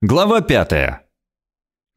Глава пятая.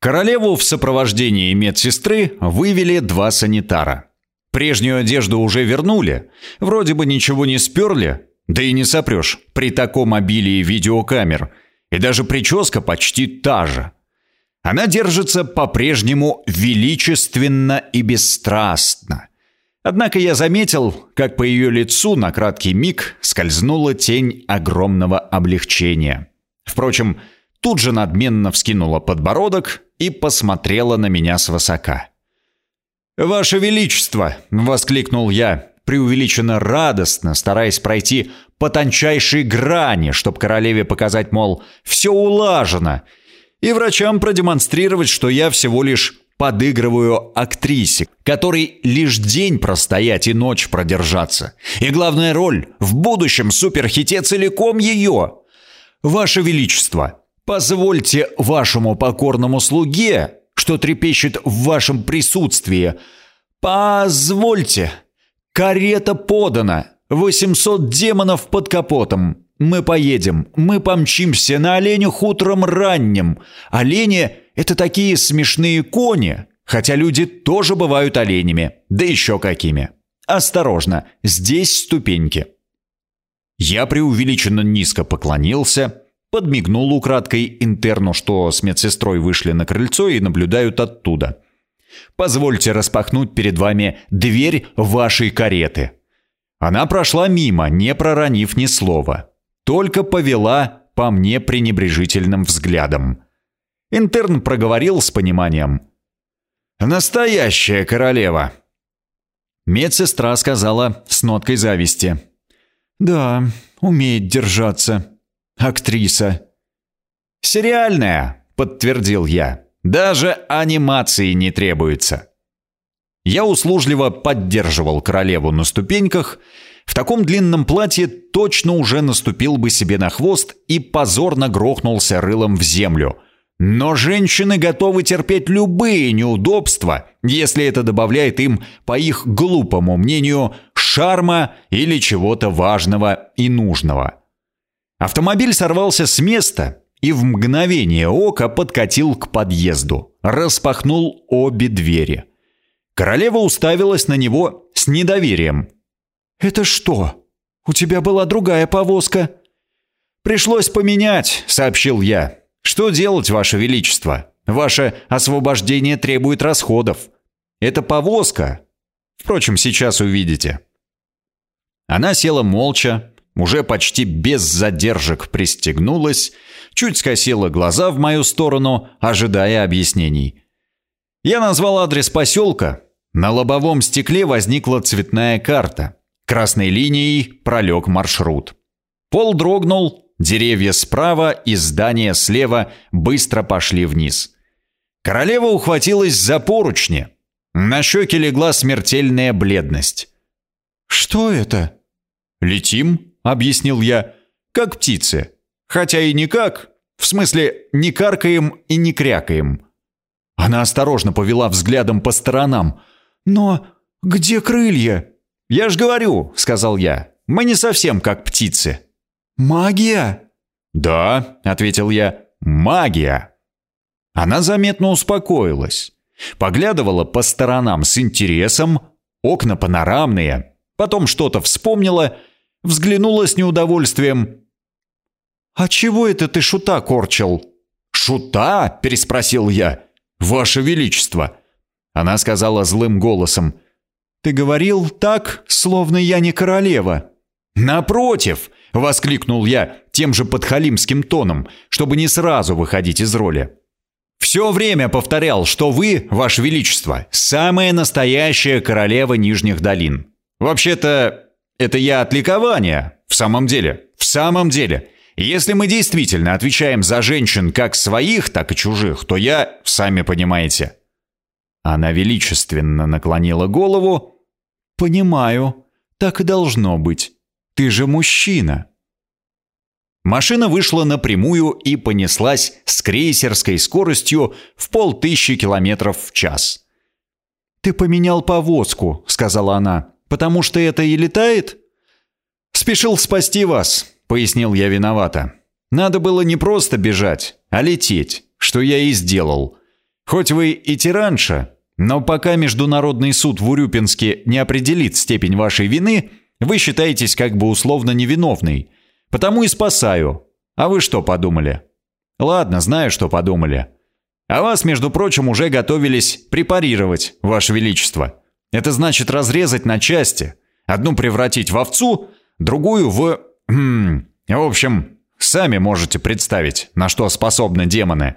Королеву в сопровождении медсестры вывели два санитара. Прежнюю одежду уже вернули, вроде бы ничего не сперли, да и не сопрешь при таком обилии видеокамер, и даже прическа почти та же. Она держится по-прежнему величественно и бесстрастно. Однако я заметил, как по ее лицу на краткий миг скользнула тень огромного облегчения. Впрочем, тут же надменно вскинула подбородок и посмотрела на меня свысока. «Ваше Величество!» — воскликнул я, преувеличенно радостно, стараясь пройти по тончайшей грани, чтобы королеве показать, мол, все улажено, и врачам продемонстрировать, что я всего лишь подыгрываю актрисе, которой лишь день простоять и ночь продержаться. И главная роль в будущем суперхите целиком ее. Ваше Величество, Позвольте вашему покорному слуге, что трепещет в вашем присутствии, позвольте. Карета подана. 800 демонов под капотом. Мы поедем, мы помчимся на оленях утром ранним. Олени — это такие смешные кони, хотя люди тоже бывают оленями, да еще какими. Осторожно, здесь ступеньки. Я преувеличенно низко поклонился, подмигнул украдкой интерну, что с медсестрой вышли на крыльцо и наблюдают оттуда. «Позвольте распахнуть перед вами дверь вашей кареты». Она прошла мимо, не проронив ни слова. Только повела по мне пренебрежительным взглядом. Интерн проговорил с пониманием. «Настоящая королева!» Медсестра сказала с ноткой зависти. «Да, умеет держаться актриса». «Сериальная», — подтвердил я. «Даже анимации не требуется». Я услужливо поддерживал королеву на ступеньках. В таком длинном платье точно уже наступил бы себе на хвост и позорно грохнулся рылом в землю. Но женщины готовы терпеть любые неудобства, если это добавляет им, по их глупому мнению, шарма или чего-то важного и нужного. Автомобиль сорвался с места и в мгновение ока подкатил к подъезду, распахнул обе двери. Королева уставилась на него с недоверием. «Это что? У тебя была другая повозка?» «Пришлось поменять», — сообщил я. «Что делать, Ваше Величество? Ваше освобождение требует расходов. Это повозка. Впрочем, сейчас увидите». Она села молча, уже почти без задержек пристегнулась, чуть скосила глаза в мою сторону, ожидая объяснений. Я назвал адрес поселка. На лобовом стекле возникла цветная карта. Красной линией пролег маршрут. Пол дрогнул, деревья справа и здания слева быстро пошли вниз. Королева ухватилась за поручни. На щеке легла смертельная бледность. «Что это?» «Летим», — объяснил я, — «как птицы. Хотя и никак, в смысле не каркаем и не крякаем». Она осторожно повела взглядом по сторонам. «Но где крылья?» «Я ж говорю», — сказал я, — «мы не совсем как птицы». «Магия?» «Да», — ответил я, — «магия». Она заметно успокоилась. Поглядывала по сторонам с интересом, окна панорамные, потом что-то вспомнила — взглянула с неудовольствием. «А чего это ты шута корчил?» «Шута?» – переспросил я. «Ваше Величество!» Она сказала злым голосом. «Ты говорил так, словно я не королева». «Напротив!» – воскликнул я тем же подхалимским тоном, чтобы не сразу выходить из роли. «Все время повторял, что вы, Ваше Величество, самая настоящая королева Нижних долин. Вообще-то, это я от ликования. В самом деле. В самом деле. Если мы действительно отвечаем за женщин как своих, так и чужих, то я, сами понимаете. Она величественно наклонила голову. «Понимаю. Так и должно быть. Ты же мужчина». Машина вышла напрямую и понеслась с крейсерской скоростью в полтысячи километров в час. «Ты поменял повозку», — сказала она. «Потому что это и летает?» «Спешил спасти вас», — пояснил я виновато. Надо было не просто бежать, а лететь, что я и сделал. Хоть вы и тиранша, но пока Международный суд в Урюпинске не определит степень вашей вины, вы считаетесь как бы условно невиновной. Потому и спасаю. А вы что подумали? Ладно, знаю, что подумали. А вас, между прочим, уже готовились препарировать, Ваше Величество. Это значит разрезать на части. Одну превратить в овцу, другую в... Хм, в общем, сами можете представить, на что способны демоны.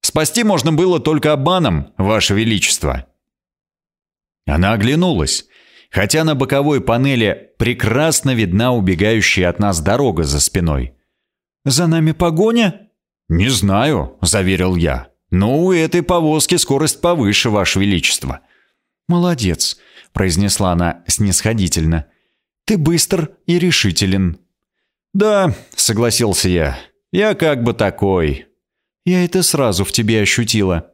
Спасти можно было только обманом, Ваше Величество. Она оглянулась, хотя на боковой панели прекрасно видна убегающая от нас дорога за спиной. «За нами погоня?» «Не знаю», — заверил я. «Но у этой повозки скорость повыше, Ваше Величество». «Молодец», — произнесла она снисходительно. «Ты быстр и решителен». «Да», — согласился я, — «я как бы такой». «Я это сразу в тебе ощутила».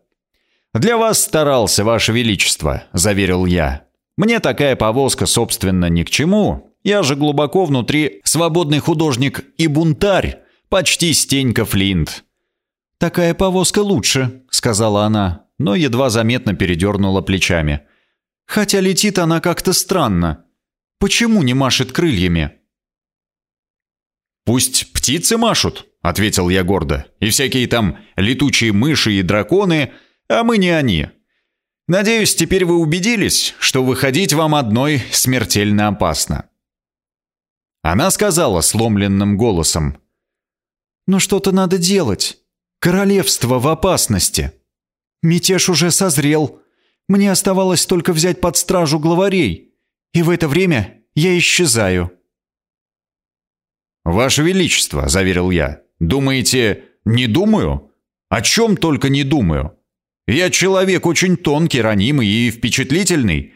«Для вас старался, Ваше Величество», — заверил я. «Мне такая повозка, собственно, ни к чему. Я же глубоко внутри свободный художник и бунтарь, почти Стенька Флинт». «Такая повозка лучше», — сказала она, но едва заметно передернула плечами. «Хотя летит она как-то странно. Почему не машет крыльями?» «Пусть птицы машут», — ответил я гордо, «и всякие там летучие мыши и драконы, а мы не они. Надеюсь, теперь вы убедились, что выходить вам одной смертельно опасно». Она сказала сломленным голосом. «Но что-то надо делать. Королевство в опасности. Мятеж уже созрел. Мне оставалось только взять под стражу главарей. И в это время я исчезаю». «Ваше Величество», — заверил я, — «думаете, не думаю? О чем только не думаю. Я человек очень тонкий, ранимый и впечатлительный.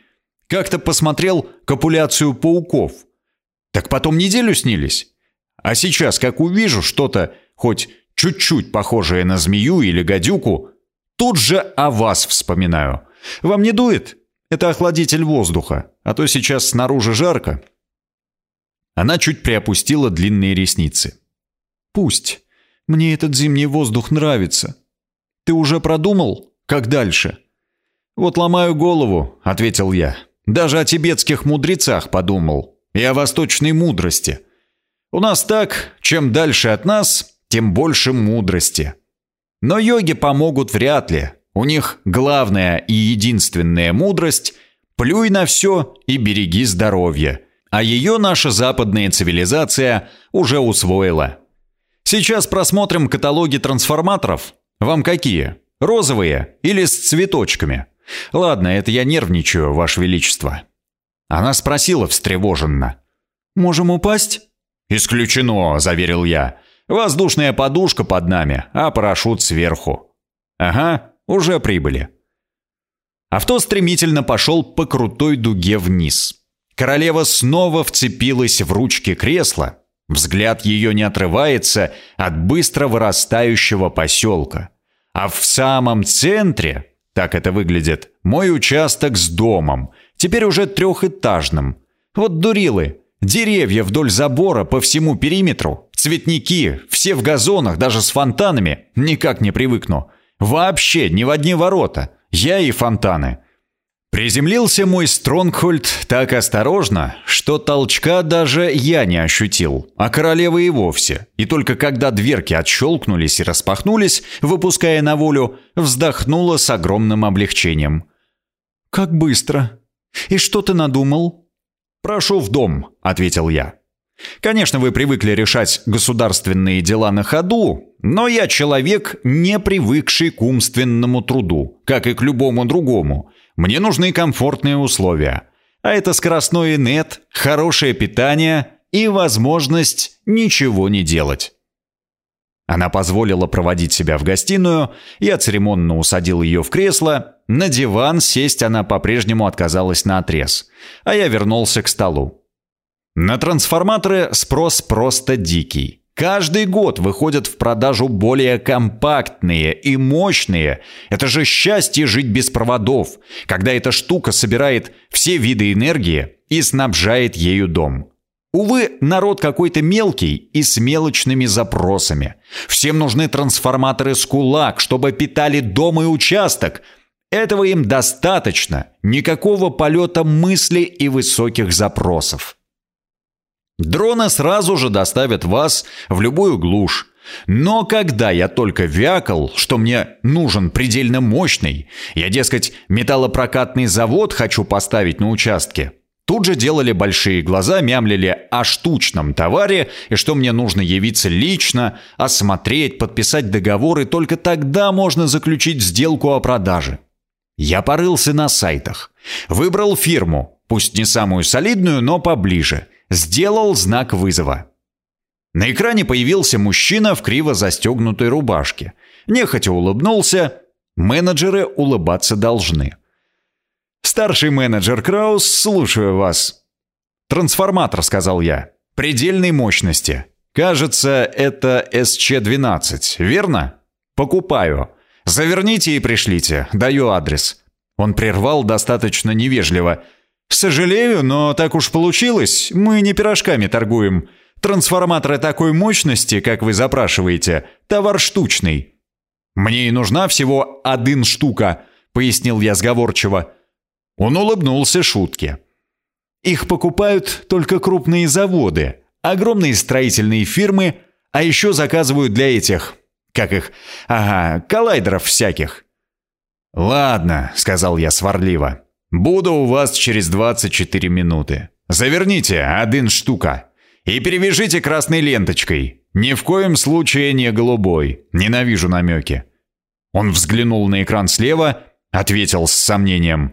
Как-то посмотрел копуляцию пауков. Так потом неделю снились. А сейчас, как увижу что-то, хоть чуть-чуть похожее на змею или гадюку, тут же о вас вспоминаю. Вам не дует? Это охладитель воздуха, а то сейчас снаружи жарко, она чуть приопустила длинные ресницы. «Пусть. Мне этот зимний воздух нравится. Ты уже продумал, как дальше?» «Вот ломаю голову», — ответил я. «Даже о тибетских мудрецах подумал. И о восточной мудрости. У нас так, чем дальше от нас, тем больше мудрости. Но йоги помогут вряд ли. У них главная и единственная мудрость — плюй на все и береги здоровье а ее наша западная цивилизация уже усвоила. Сейчас просмотрим каталоги трансформаторов. Вам какие? Розовые или с цветочками? Ладно, это я нервничаю, Ваше Величество. Она спросила встревоженно. «Можем упасть?» «Исключено», — заверил я. «Воздушная подушка под нами, а парашют сверху». «Ага, уже прибыли». Авто стремительно пошел по крутой дуге вниз. Королева снова вцепилась в ручки кресла. Взгляд ее не отрывается от быстро вырастающего поселка. А в самом центре, так это выглядит, мой участок с домом, теперь уже трехэтажным. Вот дурилы, деревья вдоль забора по всему периметру, цветники, все в газонах, даже с фонтанами, никак не привыкну. Вообще ни в одни ворота, я и фонтаны. Приземлился мой Стронгхольд так осторожно, что толчка даже я не ощутил, а королева и вовсе. И только когда дверки отщелкнулись и распахнулись, выпуская на волю, вздохнула с огромным облегчением. «Как быстро! И что ты надумал?» «Прошу в дом», — ответил я. «Конечно, вы привыкли решать государственные дела на ходу, но я человек, не привыкший к умственному труду, как и к любому другому, мне нужны комфортные условия. А это скоростной нет, хорошее питание и возможность ничего не делать. Она позволила проводить себя в гостиную, я церемонно усадил ее в кресло, на диван сесть она по-прежнему отказалась на отрез, а я вернулся к столу. На трансформаторы спрос просто дикий. Каждый год выходят в продажу более компактные и мощные. Это же счастье жить без проводов, когда эта штука собирает все виды энергии и снабжает ею дом. Увы, народ какой-то мелкий и с мелочными запросами. Всем нужны трансформаторы с кулак, чтобы питали дом и участок. Этого им достаточно. Никакого полета мысли и высоких запросов. Дроны сразу же доставят вас в любую глушь. Но когда я только вякал, что мне нужен предельно мощный, я, дескать, металлопрокатный завод хочу поставить на участке, Тут же делали большие глаза, мямлили о штучном товаре и что мне нужно явиться лично, осмотреть, подписать договор, и только тогда можно заключить сделку о продаже. Я порылся на сайтах, выбрал фирму, пусть не самую солидную, но поближе, сделал знак вызова. На экране появился мужчина в криво застегнутой рубашке. Нехотя улыбнулся. Менеджеры улыбаться должны. «Старший менеджер Краус, слушаю вас». «Трансформатор», — сказал я. «Предельной мощности. Кажется, это СЧ-12, верно? Покупаю. Заверните и пришлите. Даю адрес». Он прервал достаточно невежливо. «Сожалею, но так уж получилось. Мы не пирожками торгуем. Трансформаторы такой мощности, как вы запрашиваете, товар штучный». «Мне и нужна всего один штука», — пояснил я сговорчиво. Он улыбнулся шутке. Их покупают только крупные заводы, огромные строительные фирмы, а еще заказывают для этих, как их, ага, коллайдеров всяких. «Ладно», — сказал я сварливо, — «буду у вас через 24 минуты. Заверните один штука и перевяжите красной ленточкой. Ни в коем случае не голубой. Ненавижу намеки». Он взглянул на экран слева, ответил с сомнением.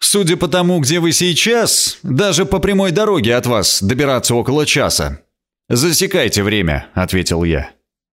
Судя по тому, где вы сейчас, даже по прямой дороге от вас добираться около часа. Засекайте время, ответил я.